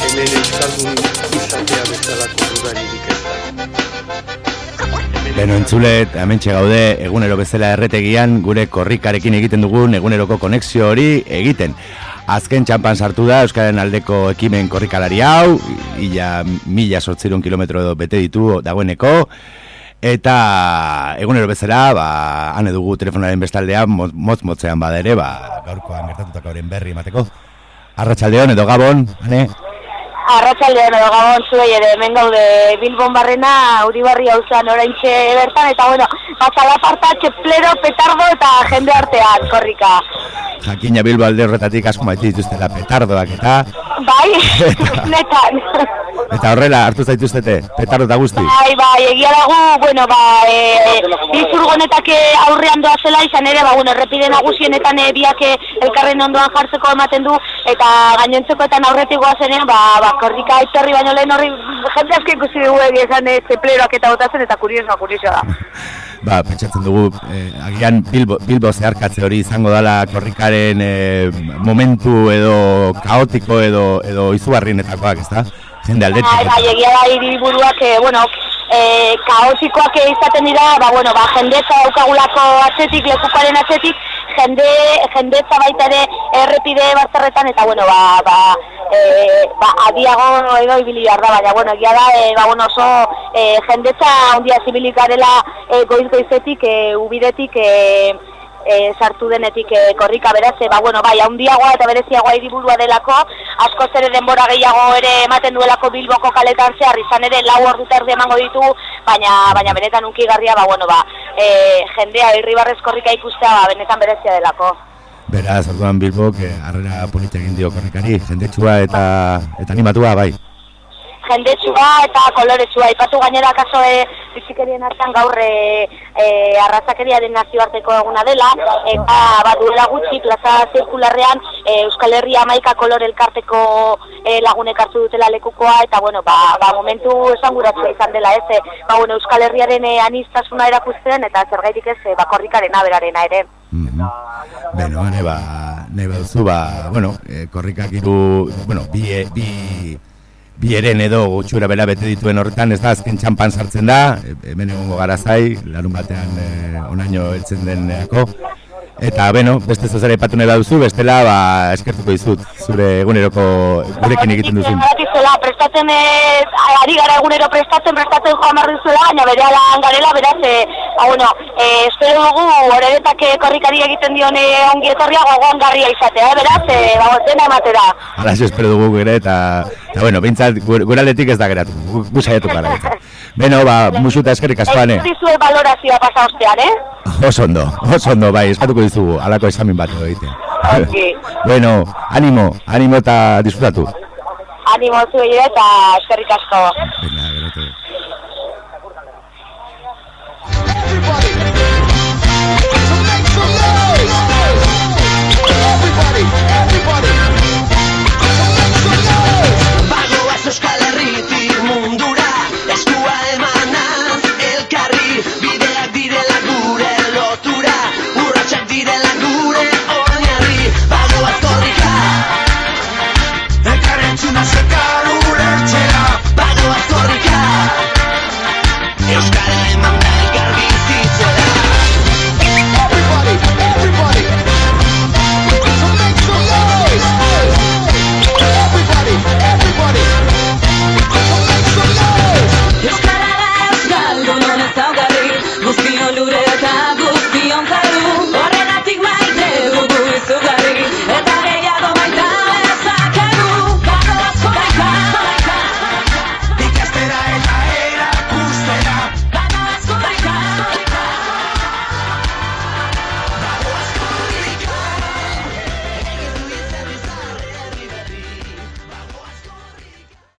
hemen euskaldun izatea bezalako dudaririk ez da. Beno entzule, hemen gaude egunero bezala erretegian gure korrikarekin egiten dugun eguneroko konexio hori egiten. Azken txampan sartu da Euskaren aldeko ekimen korrikalari hau, ila mila sortzirun kilometro edo bete ditu dagoeneko, eta egunero bezala, ba, han edugu telefonaren bestaldean, motz motzean badere, ba, gaurkoan gertatutako berri emateko. Arratxaldeon edo gabon, hane? Arratxaldean edo gabon zuei ere, hemen gaude Bilbon barrena, Uribarri hau zan oraintxe bertan, eta bueno, batzala parta, txeplero, petardo eta jende artean, korrika. Jakina Bilbo alde horretatik asko maite dituztela petardoak eta... Bai, netan. Eta horrela, hartu zaituztete, petardo eta guzti? Bai, bai, egia dago, bueno, ba, e, bizurgonetak aurrean doa zela izan ere, ba, bueno, errepide nagusienetan e, biak elkarren ondoan jartzeko ematen du, eta gainontzekoetan aurretik goazenean, ba, ba, korrika etorri baino lehen horri, jende asko ikusi dugu egia esan e, zepleroak eta botatzen, eta kuriosoa, kuriosoa da. ba, pentsatzen dugu, eh, agian Bilbo, Bilbo zeharkatze hori izango dala korrikaren eh, momentu edo kaotiko edo, edo izugarrienetakoak, ez da? Jende aldetik. Bai, bai, egia da hiriburuak, eh, bueno, eh, kaotikoak izaten dira, ba, bueno, ba, jendetza daukagulako atzetik, lekukaren atzetik, jende, jendetza baita ere errepide bazterretan, eta, bueno, ba, ba, e, ba, adiago edo ibili da, baina, bueno, egia da, e, ba, bueno, oso e, jendetza ondia zibilik garela e, goiz goizetik, e, ubidetik, e, e, sartu denetik e, korrika beraz, e, ba, bueno, bai, handiagoa eta bereziagoa iriburua delako, asko ere denbora gehiago ere ematen duelako bilboko kaletan zehar, izan ere lau ordu terdi emango ditu, baina, baina benetan unkigarria, ba, bueno, ba, e, jendea irribarrez korrika ikustea, ba, benetan berezia delako. Beraz, orduan bilbok, e, arrera polita egin dio korrikari, jendetsua eta, eta animatua, bai jendetsua eta koloretsua. Ipatu gainera kaso e, bizikerien hartan gaur e, e, arrazakeriaren nazioarteko eguna dela, eta bat duela gutxi plaza zirkularrean e, Euskal Herria maika kolor elkarteko e, lagunek hartu dutela lekukoa, eta bueno, ba, ba momentu esan izan dela ez, e, ba, bueno, Euskal Herriaren e, anistasuna erakusten, eta zergaitik ez, e, bakorrikaren aberarena ere. Beno, neba, neba duzu, ba, bueno, e, korrikak iru, bueno, bi, bi, bieren edo gutxura bela bete dituen horretan, ez da, azken txampan sartzen da, hemen egongo gara zai, larun batean eh, onaino eltzen deneako, Eta, beno, beste zozera ipatu nahi duzu, bestela, ba, eskertuko dizut, zure eguneroko gurekin egiten duzu. Zela, prestatzen, eh, ari gara egunero prestatzen, prestatzen joan barri zuela, baina bere ala garela, beraz, e, ba, bueno, e, espero dugu, horretak korrikari egiten dion ongi etorria gogoan garria izatea, eh, beraz, e, ba, zena ematera. Hala, espero dugu gure, eta, eta bueno, bintzat, gure aldetik ez da geratu, gu saietu gara. Beno, ba, musuta eskerrik askoan, eh? Ez dizue valorazioa pasa ostean, eh? Oso ondo, oso ondo, bai, eskatuko dizugu, alako esamin bat egite. Okay. bueno, animo, animo eta disfrutatu. Animo zu eta eskerrik asko. Venga.